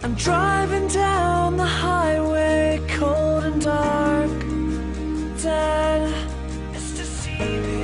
I'm driving down the highway, cold and dark. Dead It's deceiving.